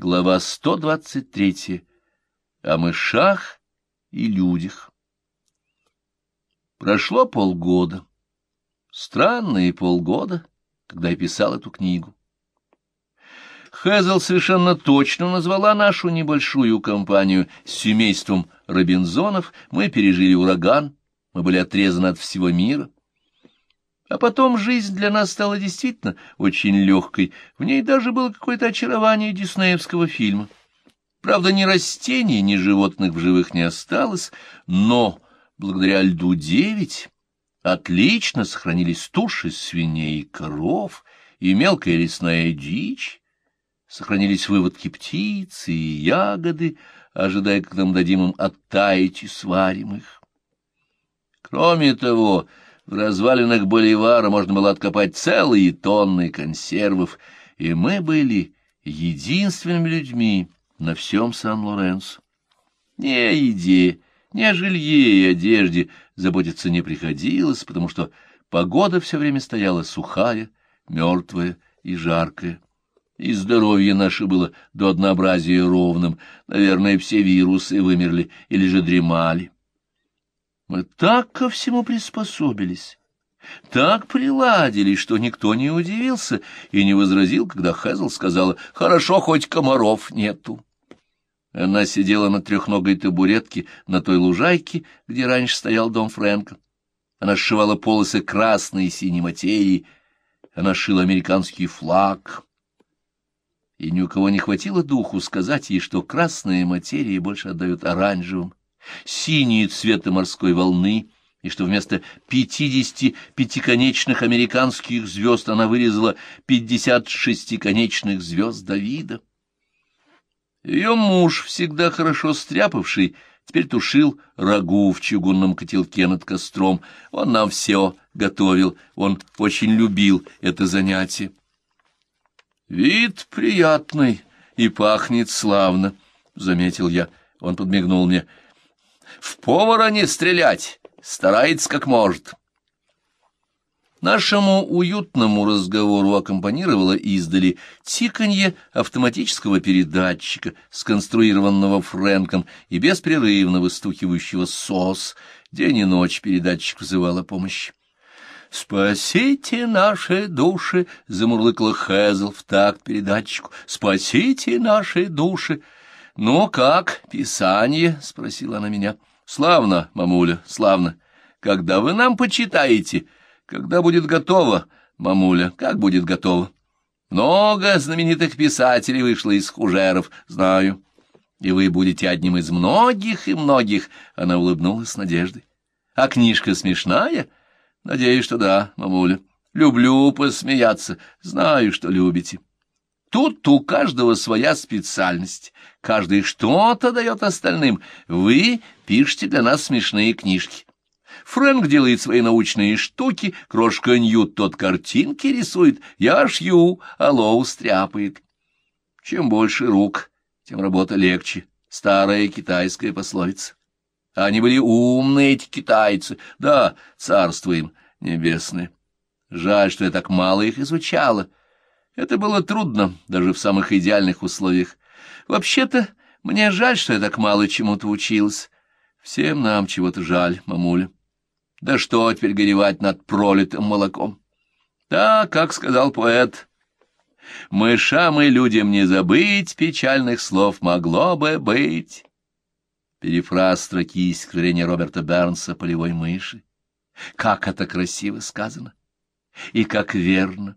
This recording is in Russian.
Глава 123. О мышах и людях. Прошло полгода. Странные полгода, когда я писал эту книгу. Хезл совершенно точно назвала нашу небольшую компанию с семейством Робинзонов. Мы пережили ураган, мы были отрезаны от всего мира. А потом жизнь для нас стала действительно очень легкой. В ней даже было какое-то очарование диснеевского фильма. Правда, ни растений, ни животных в живых не осталось, но благодаря льду-9 отлично сохранились туши свиней и коров, и мелкая лесная дичь, сохранились выводки птиц и ягоды, ожидая, когда мы дадим им оттаять и сварим их. Кроме того, в развалинах Боливара можно было откопать целые тонны консервов, и мы были единственными людьми на всем Сан-Лоренсо. Ни о еде, ни о жилье и одежде заботиться не приходилось, потому что погода все время стояла сухая, мертвая и жаркая. И здоровье наше было до однообразия ровным, наверное, все вирусы вымерли или же дремали. Мы так ко всему приспособились, так приладились, что никто не удивился и не возразил, когда Хезл сказала «Хорошо, хоть комаров нету». Она сидела на трехногой табуретке на той лужайке, где раньше стоял дом Фрэнка. Она сшивала полосы красной и синей материи, она шила американский флаг. И ни у кого не хватило духу сказать ей, что красные материи больше отдают оранжевым синие цвета морской волны, и что вместо пятидесяти пятиконечных американских звезд она вырезала пятьдесят шестиконечных звезд Давида. Ее муж, всегда хорошо стряпавший, теперь тушил рагу в чугунном котелке над костром. Он нам все готовил, он очень любил это занятие. «Вид приятный и пахнет славно», — заметил я. Он подмигнул мне. В повара не стрелять, старается как может. Нашему уютному разговору аккомпанировало издали тиканье автоматического передатчика, сконструированного Фрэнком и беспрерывно выстукивающего сос. День и ночь передатчик вызывал помощь. «Спасите наши души!» — замурлыкала Хэзл в такт передатчику. «Спасите наши души!» «Ну как, писание?» — спросила она меня. «Славно, мамуля, славно. Когда вы нам почитаете? Когда будет готово, мамуля, как будет готово?» «Много знаменитых писателей вышло из хужеров, знаю. И вы будете одним из многих и многих», — она улыбнулась с надеждой. «А книжка смешная?» «Надеюсь, что да, мамуля. Люблю посмеяться, знаю, что любите». Тут у каждого своя специальность, каждый что-то дает остальным. Вы пишете для нас смешные книжки. Фрэнк делает свои научные штуки, крошка Ньют тот картинки рисует, я шью, а Лоу стряпает. Чем больше рук, тем работа легче. Старая китайская пословица. Они были умные, эти китайцы. Да, царство им небесное. Жаль, что я так мало их изучала. Это было трудно, даже в самых идеальных условиях. Вообще-то, мне жаль, что я так мало чему-то училась. Всем нам чего-то жаль, мамуля. Да что теперь горевать над пролитым молоком? Да, как сказал поэт, «Мышам и людям не забыть печальных слов могло бы быть». Перефраз строки из стихотворения Роберта Бернса «Полевой мыши». Как это красиво сказано! И как верно!